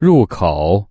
入口。